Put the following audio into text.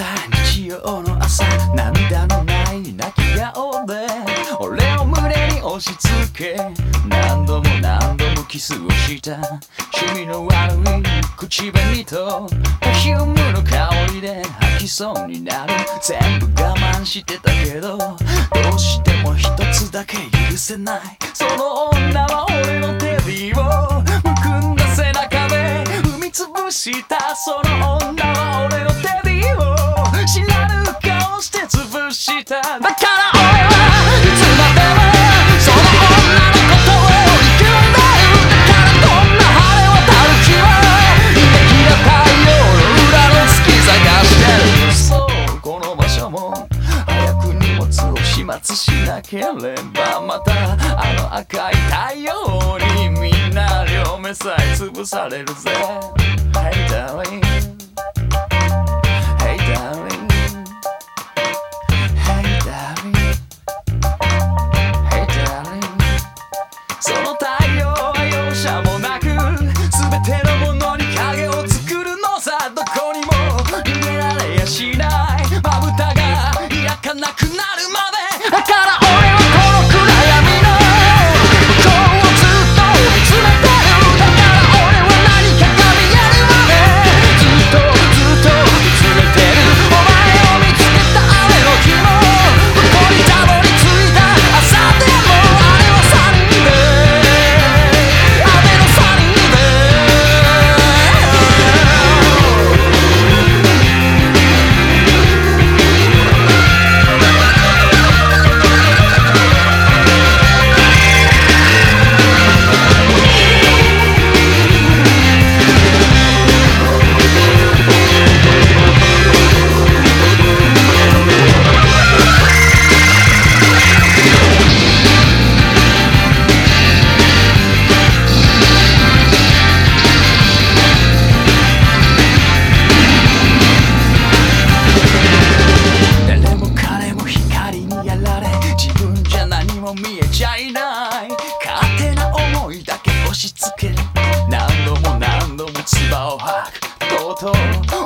た日曜の朝涙のない泣き顔で俺を胸に押し付け何度も何度もキスをした趣味の悪い口紅とパヒュームの香りで吐きそうになる全部我慢してたけどどうしても一つだけ許せない。その女は俺のテデを。むくんだ背中で踏みつぶした。その女は俺のテデを。ただから俺はいつまでもその女のことを憎んでる。だからこんな晴れ渡る。日はできな太陽の裏の月探してる。そうこの場所も早く荷物を始末しなければまたあの赤い太陽にみんな両目さえ潰される。ぜ Hey darling Hey 開か付